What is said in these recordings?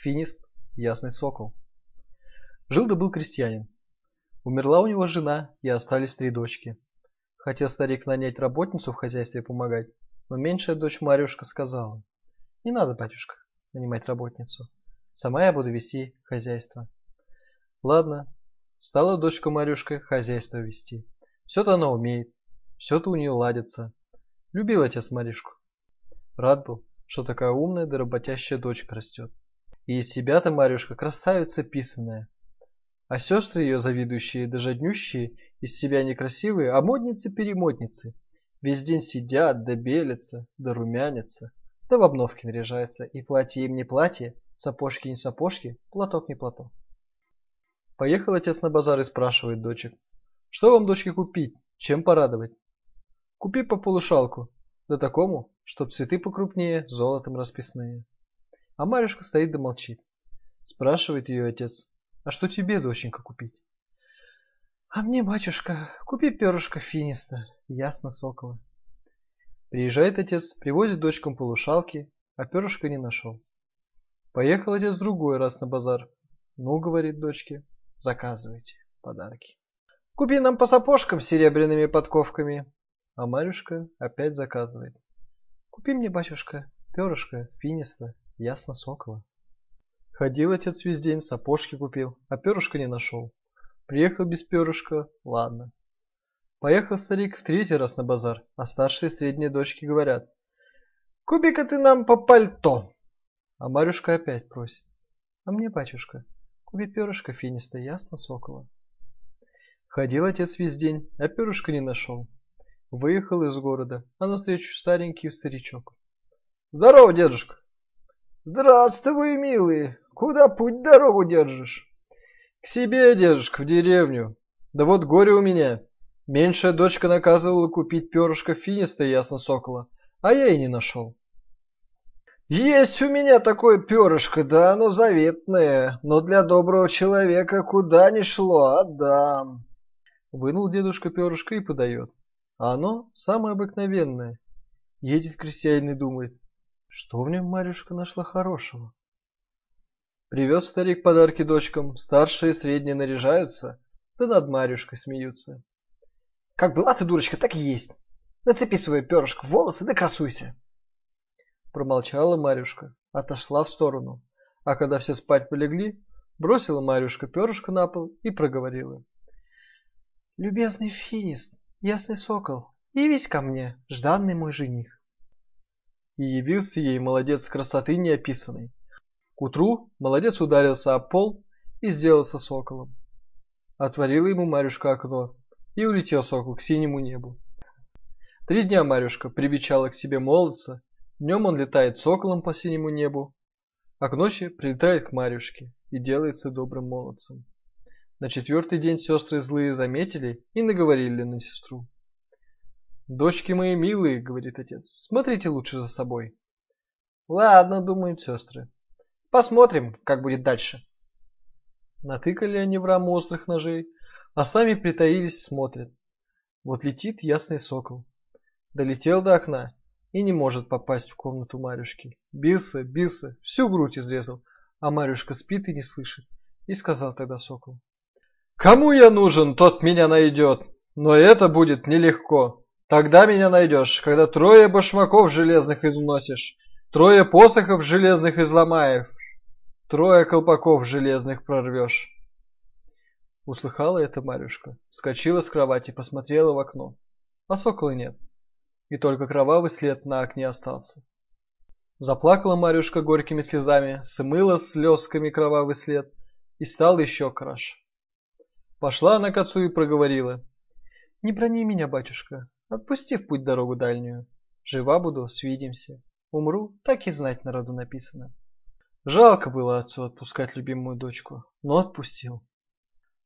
Финист, ясный сокол. Жил да был крестьянин. Умерла у него жена, и остались три дочки. Хотел старик нанять работницу в хозяйстве помогать, но меньшая дочь Марюшка сказала, «Не надо, батюшка, нанимать работницу. Сама я буду вести хозяйство». Ладно, стала дочка Марюшка хозяйство вести. Все-то она умеет, все-то у нее ладится. Любил отец Марюшку. Рад был, что такая умная да работящая дочка растет. И из себя-то Марюшка красавица писаная. А сестры ее завидующие да жаднющие, из себя некрасивые, а модницы-перемодницы. Весь день сидят, да белятся, да румянятся, да в обновки наряжаются, и платье им не платье, сапожки не сапожки, платок не платок. Поехал отец на базар и спрашивает дочек, что вам, дочке, купить, чем порадовать? Купи по полушалку, да такому, чтоб цветы покрупнее, золотом расписные. А Марюшка стоит да молчит. Спрашивает ее отец, а что тебе, доченька, купить? А мне, батюшка, купи перышко финиста, ясно сокола. Приезжает отец, привозит дочкам полушалки, а перышка не нашел. Поехал отец другой раз на базар. Ну, говорит дочке, заказывайте подарки. Купи нам по сапожкам с серебряными подковками. А Марюшка опять заказывает. Купи мне, батюшка, перышко финиста, ясно сокола. Ходил отец весь день, сапожки купил, а перышка не нашел. Приехал без перышка, ладно. Поехал старик в третий раз на базар, а старшие средние дочки говорят. Купи-ка ты нам по пальто. А Марюшка опять просит. А мне, батюшка, купи перышко финиста, ясно сокола. Ходил отец весь день, а перышка не нашел. Выехал из города, а навстречу старенький старичок. Здорово, дедушка. Здравствуй, милый. Куда путь дорогу держишь? К себе, дедушка, в деревню. Да вот горе у меня. Меньшая дочка наказывала купить перышко финиста ясно сокола, а я и не нашел. Есть у меня такое перышко, да оно заветное, но для доброго человека куда ни шло, отдам. Вынул дедушка перышко и подает. А оно самое обыкновенное. Едет крестьянин и думает, что в нем Марюшка нашла хорошего. Привез старик подарки дочкам, старшие и средние наряжаются, да над Марюшкой смеются. Как была ты, дурочка, так и есть. Нацепи свое перышко в волосы да красуйся. Промолчала Марюшка, отошла в сторону, а когда все спать полегли, бросила Марюшка перышко на пол и проговорила. Любезный финист, ясный сокол, явись ко мне, жданный мой жених. И явился ей молодец красоты неописанной, к утру молодец ударился об пол и сделался соколом. Отворила ему Марюшка окно, и улетел сокол к синему небу. Три дня Марюшка привечала к себе молодца, днем он летает соколом по синему небу, а к ночи прилетает к Марюшке и делается добрым молодцем. На четвертый день сестры злые заметили и наговорили на сестру. «Дочки мои милые», — говорит отец, — «смотрите лучше за собой». «Ладно», — думают сестры, Посмотрим, как будет дальше. Натыкали они в раму острых ножей, а сами притаились, смотрят. Вот летит ясный сокол. Долетел до окна и не может попасть в комнату Марюшки. Бился, бился, всю грудь изрезал, а Марюшка спит и не слышит. И сказал тогда сокол. Кому я нужен, тот меня найдет, но это будет нелегко. Тогда меня найдешь, когда трое башмаков железных износишь, трое посохов железных изломаешь, Трое колпаков железных прорвешь. Услыхала это Марюшка, вскочила с кровати, посмотрела в окно. А сокола нет. И только кровавый след на окне остался. Заплакала Марюшка горькими слезами, смыла слезками кровавый след и стала еще краше. Пошла она к отцу и проговорила. «Не брони меня, батюшка, отпусти в путь дорогу дальнюю. Жива буду, свидимся. Умру, так и знать народу написано». Жалко было отцу отпускать любимую дочку, но отпустил.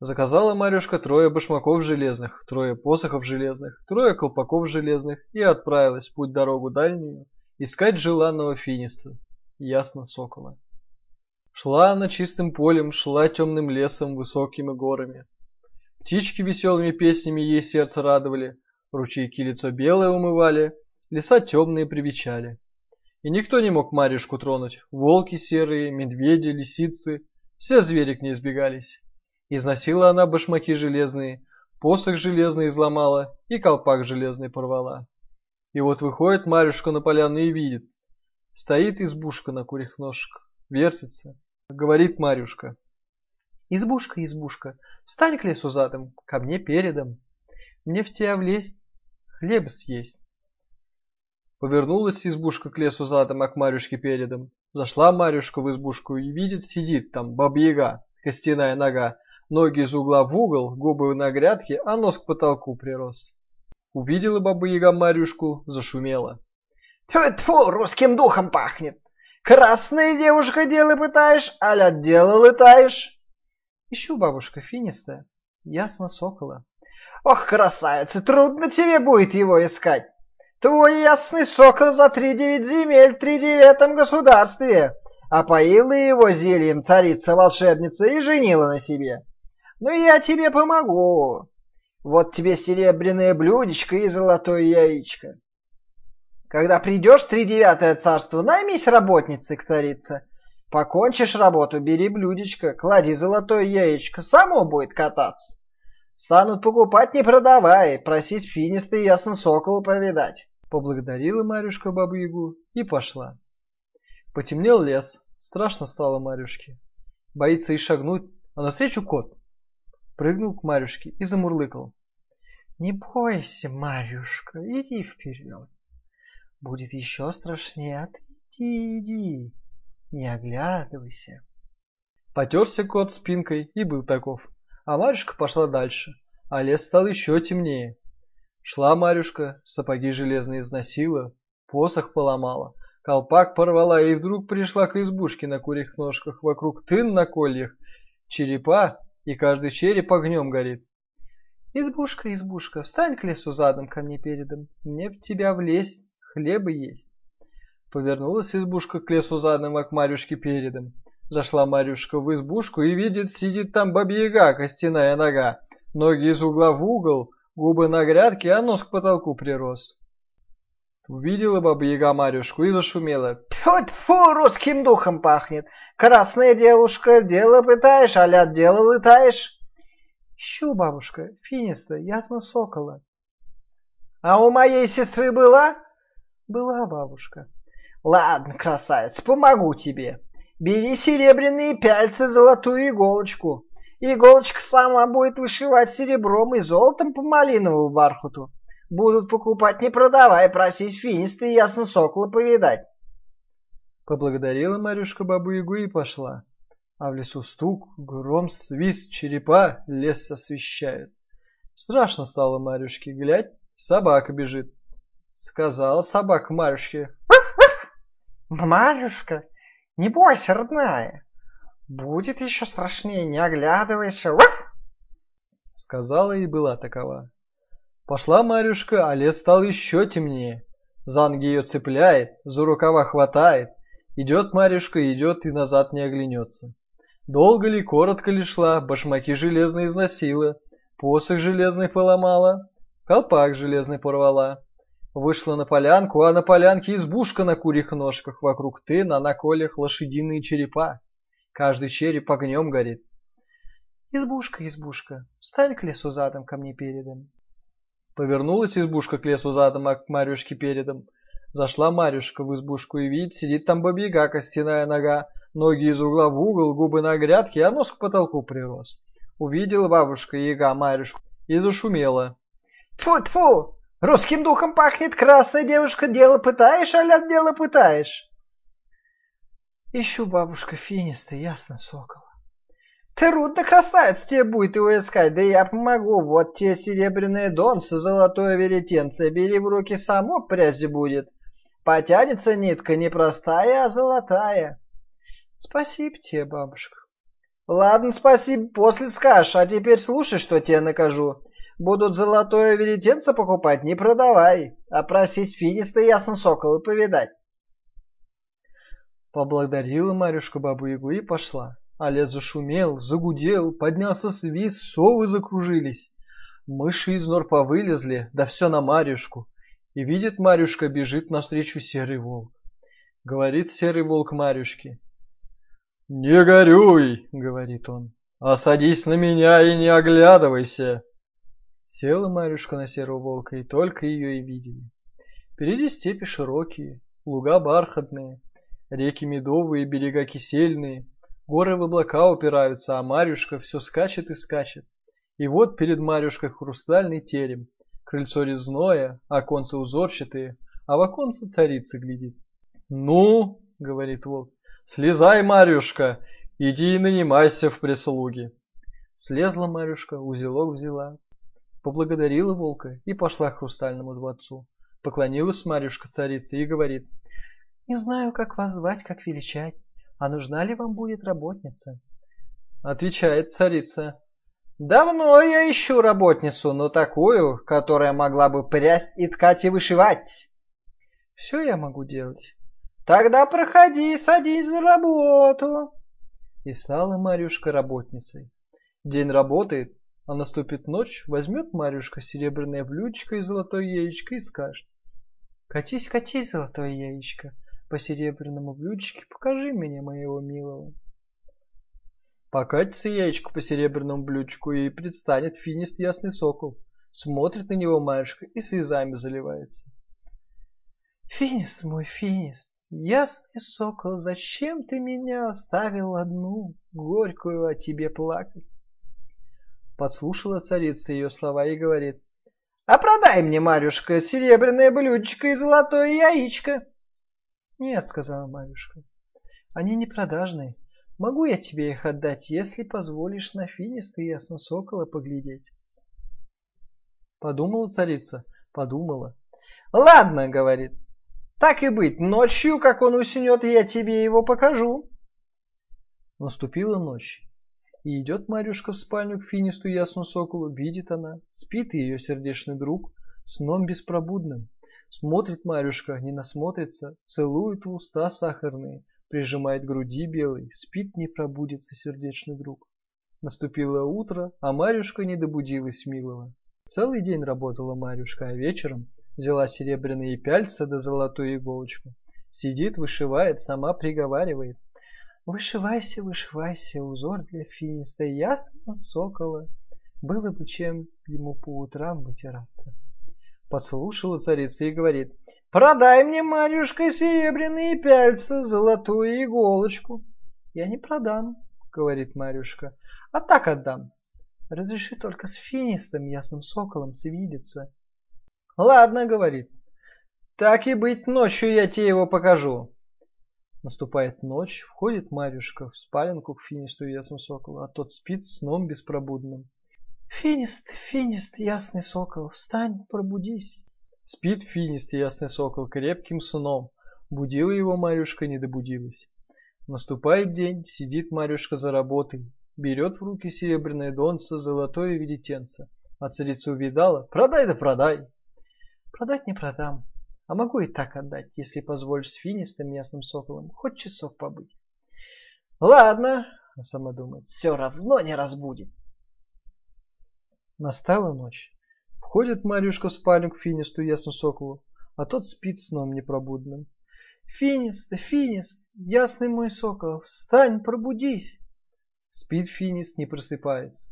Заказала Марюшка трое башмаков железных, трое посохов железных, трое колпаков железных и отправилась в путь дорогу дальнюю искать желанного финиста, ясно сокола. Шла она чистым полем, шла темным лесом, высокими горами. Птички веселыми песнями ей сердце радовали, ручейки лицо белое умывали, леса темные привечали. И никто не мог Марьюшку тронуть. Волки серые, медведи, лисицы. Все звери к ней сбегались. Износила она башмаки железные, посох железный изломала и колпак железный порвала. И вот выходит Марьюшка на поляну и видит. Стоит избушка на курьих ножках, вертится. Говорит Марьюшка. Избушка, избушка, встань к лесу задом, ко мне передом. Мне в тебя влезть, хлеб съесть. Повернулась избушка к лесу задом, а к Марюшке передом. Зашла Марюшка в избушку и видит, сидит там баба-яга, костяная нога, ноги из угла в угол, губы на грядке, а нос к потолку прирос. Увидела баба-яга Марюшку, зашумела. Тьфу, русским духом пахнет. Красная девушка дело пытаешь, аля дело летаешь. Ищу, бабушка, финистая, ясно сокола. Ох, красавица, трудно тебе будет его искать. Твой ясный сокол за три девять земель в тридевятом государстве. Опоила его зельем царица-волшебница и женила на себе. Ну я тебе помогу. Вот тебе серебряное блюдечко и золотое яичко. Когда придешь в тридевятое царство, наймись работницей к царице. Покончишь работу, бери блюдечко, клади золотое яичко, само будет кататься. Станут покупать, не продавай, просить финисты ясно сокола повидать. Поблагодарила Марюшка бабу-ягу и пошла. Потемнел лес, страшно стало Марюшке. Боится и шагнуть, а навстречу кот. Прыгнул к Марюшке и замурлыкал. Не бойся, Марюшка, иди вперед. Будет еще страшнее, а иди, иди, не оглядывайся. Потерся кот спинкой и был таков. А Марюшка пошла дальше, а лес стал еще темнее. Шла Марюшка, сапоги железные износила, посох поломала, колпак порвала и вдруг пришла к избушке на курьих ножках, вокруг тын на кольях, черепа, и каждый череп огнем горит. Избушка, избушка, встань к лесу задом ко мне передом, мне в тебя влезть, хлеба есть. Повернулась избушка к лесу задом, а к Марюшке передом. Зашла Марюшка в избушку и видит, сидит там бабьяга, костяная нога, ноги из угла в угол, Губы на грядке, а нос к потолку прирос. Увидела баба-яга Марюшку и зашумела. Тьфу-тьфу, русским духом пахнет. Красная девушка, дело пытаешь, а ля дело летаешь. Ищу, бабушка, финиста, ясно сокола. А у моей сестры была? Была бабушка. Ладно, красавец, помогу тебе. Бери серебряные пяльцы, золотую иголочку. Иголочка сама будет вышивать серебром и золотом по малиновому бархату. Будут покупать, не продавай, просить финисты и ясно сокола повидать. Поблагодарила Марюшка бабу-ягу и пошла. А в лесу стук, гром, свист, черепа лес освещают. Страшно стало Марюшке, глядь, собака бежит. Сказала собака Марюшке. Марюшка, не бойся, родная, Будет еще страшнее, не оглядывайся. Сказала и была такова. Пошла Марюшка, а лес стал еще темнее. Занги ее цепляет, за рукава хватает. Идет Марюшка, идет и назад не оглянется. Долго ли, коротко ли шла, башмаки железные износила, посох железный поломала, колпак железный порвала. Вышла на полянку, а на полянке избушка на курьих ножках, вокруг тына на колях лошадиные черепа. Каждый череп огнем горит. Избушка, избушка, встань к лесу задом ко мне передом. Повернулась избушка к лесу задом, а к Марюшке передом. Зашла Марюшка в избушку и видит, сидит там бабьяга, костяная нога, ноги из угла в угол, губы на грядке, а нос к потолку прирос. Увидела бабушка яга Марюшку и зашумела. Тьфу-тьфу! Русским духом пахнет красная девушка, дело пытаешь, аля дело пытаешь. Ищу бабушка финиста, ясно, сокола. Трудно, красавец, тебе будет его искать, да я помогу. Вот тебе серебряное донце, золотое веретенце, бери в руки само прежде будет. Потянется нитка не простая, а золотая. Спасибо тебе, бабушка. Ладно, спасибо, после скажешь, а теперь слушай, что тебе накажу. Будут золотое веретенце покупать, не продавай, а просить финиста ясно сокола повидать. Поблагодарила Марюшка бабу-ягу и пошла. А лес зашумел, загудел, поднялся свист, совы закружились. Мыши из нор повылезли, да все на Марюшку. И видит Марюшка, бежит навстречу серый волк. говорит серый волк Марюшке. «Не горюй!» — говорит он. «А садись на меня и не оглядывайся!» Села Марюшка на серого волка, и только ее и видели. Впереди степи широкие, луга бархатные, реки медовые, берега кисельные, горы в облака упираются, а Марюшка все скачет и скачет. И вот перед Марюшкой хрустальный терем, крыльцо резное, оконцы узорчатые, а в оконце царица глядит. «Ну, — говорит волк, — слезай, Марюшка, иди и нанимайся в прислуги». Слезла Марюшка, узелок взяла, поблагодарила волка и пошла к хрустальному дворцу. Поклонилась Марюшка царице и говорит, «Не знаю, как вас звать, как величать, а нужна ли вам будет работница?» Отвечает царица, «Давно я ищу работницу, но такую, которая могла бы прясть и ткать и вышивать». «Все я могу делать, Тогда проходи, садись за работу. И стала Марюшка работницей. День работает, а наступит ночь, возьмет Марюшка серебряное блюдечко и золотое яичко и скажет. Катись, катись, золотое яичко, по серебряному блюдечке покажи мне моего милого. Покатится яичко по серебряному блюдечку и предстанет финист ясный сокол. Смотрит на него Марюшка и слезами заливается. Финист мой, финист, Ясный сокол, зачем ты меня оставил одну, горькую о тебе плакать? Подслушала царица ее слова и говорит, а продай мне, Марюшка, серебряное блюдечко и золотое яичко. Нет, сказала Марюшка, они не продажные. Могу я тебе их отдать, если позволишь на финиста ясно сокола поглядеть. Подумала царица, подумала. Ладно, говорит, так и быть, ночью, как он уснет, я тебе его покажу. Наступила ночь, и идет Марюшка в спальню к финисту ясну соколу, видит она, спит ее сердечный друг, сном беспробудным. Смотрит Марюшка, не насмотрится, целует в уста сахарные, прижимает груди белой, спит не пробудится сердечный друг. Наступило утро, а Марюшка не добудилась милого. Целый день работала Марюшка, а вечером Взяла серебряные пяльца да золотую иголочку. Сидит, вышивает, сама приговаривает. Вышивайся, вышивайся, узор для финиста, ясно сокола. Было бы чем ему по утрам вытираться. Подслушала царица и говорит, «Продай мне, Марюшка, серебряные пяльца, золотую иголочку». «Я не продам», — говорит Марюшка, — «а так отдам. Разреши только с финистом, ясным соколом, свидеться». Ладно, говорит. Так и быть, ночью я тебе его покажу. Наступает ночь, входит Марюшка в спаленку к Финисту и Ясному Соколу, а тот спит сном беспробудным. Финист, Финист, Ясный Сокол, встань, пробудись. Спит Финист и Ясный Сокол крепким сном. Будила его Марюшка, не добудилась. Наступает день, сидит Марюшка за работой, берет в руки серебряное донце, золотое велетенце. А царица увидала, продай да продай. Продать не продам, а могу и так отдать, если позволишь с финистым местным соколом хоть часок побыть. Ладно, а сама думает, все равно не разбудит. Настала ночь. Входит Марюшка в спальню к финисту ясному соколу, а тот спит сном непробудным. Финист, финист, ясный мой сокол, встань, пробудись. Спит финист, не просыпается.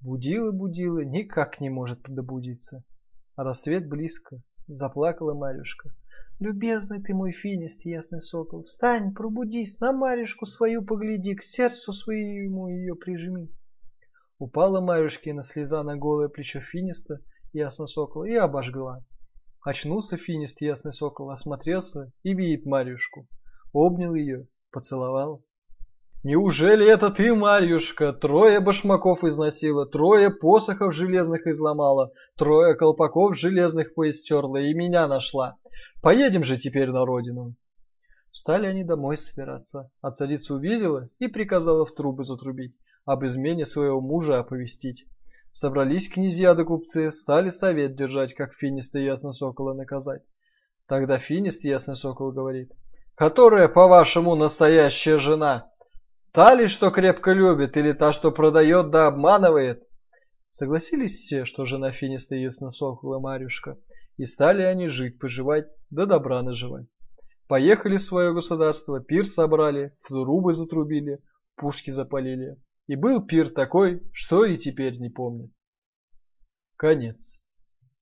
Будила, будила, никак не может добудиться. А рассвет близко. Заплакала Марюшка. Любезный ты мой финист, ясный сокол, встань, пробудись, на Марюшку свою погляди, к сердцу своему ее прижми. Упала Марюшкина слеза на голое плечо финиста, ясно сокола, и обожгла. Очнулся финист, ясный сокол, осмотрелся и видит Марюшку. Обнял ее, поцеловал. Неужели это ты, Марьюшка, трое башмаков износила, трое посохов железных изломала, трое колпаков железных поистерла и меня нашла? Поедем же теперь на родину. Стали они домой собираться, а царица увидела и приказала в трубы затрубить, об измене своего мужа оповестить. Собрались князья да купцы, стали совет держать, как Финиста ясно сокола наказать. Тогда Финист ясный сокол говорит, которая, по-вашему, настоящая жена? Та ли, что крепко любит, или та, что продает да обманывает? Согласились все, что жена Финиста ясносокола Марюшка, и стали они жить, поживать, да добра наживать. Поехали в свое государство, пир собрали, трубы затрубили, пушки запалили. И был пир такой, что и теперь не помню. Конец.